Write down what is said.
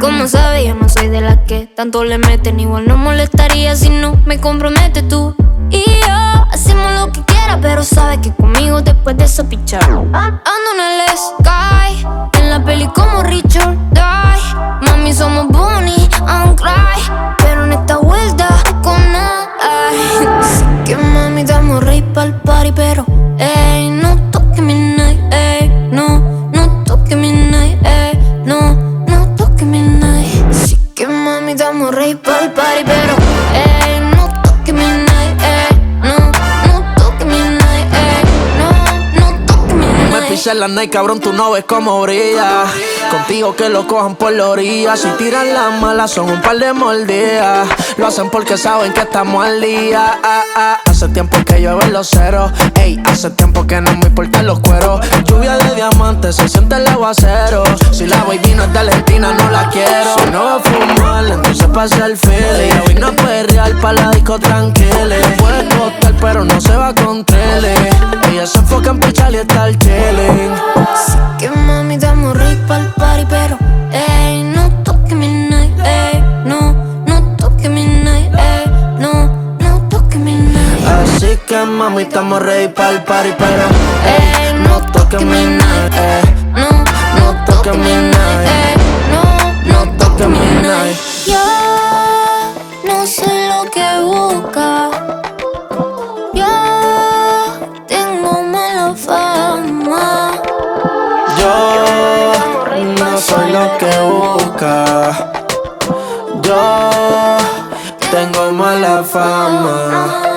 Como sabes, yo no soy de las que tanto le meten. Igual no molestaría si no me compromete tú. Y yo hacemos lo que quiera, pero sabes que conmigo después de eso pichar. Ando en el rey pa'l party, pero ey, no toque mi night, ey, no, no toque mi night, ey, no, no toque mi night. Me pisé la night, cabrón, tú no ves cómo brilla. Contigo que lo cojan por la orilla. Si tiran las malas, son un par de mordidas. Lo hacen porque saben que estamos al día. Ah, ah. Hace tiempo que llueve los ceros. Ey, hace tiempo que no me importan los cueros. Lluvia de diamantes, se siente el aguacero. Si la baby no es de Valentina, no la quiero. Entonces pasa el feeling. Hoy no puede real pa' la disco tranquila. Puede costar, pero no se va con tele. Ella se enfoca en pichar y estar chilling. Sí que mami, damos rey pa'l party, pero ey, no toque mi night, ey, no, no toque mi night, ey, no, no toque mi night. Así que mami, estamos ready para el party, pero ey, no lo que busca. Yo tengo mala fama. Yo no soy lo que busca. Yo tengo mala fama.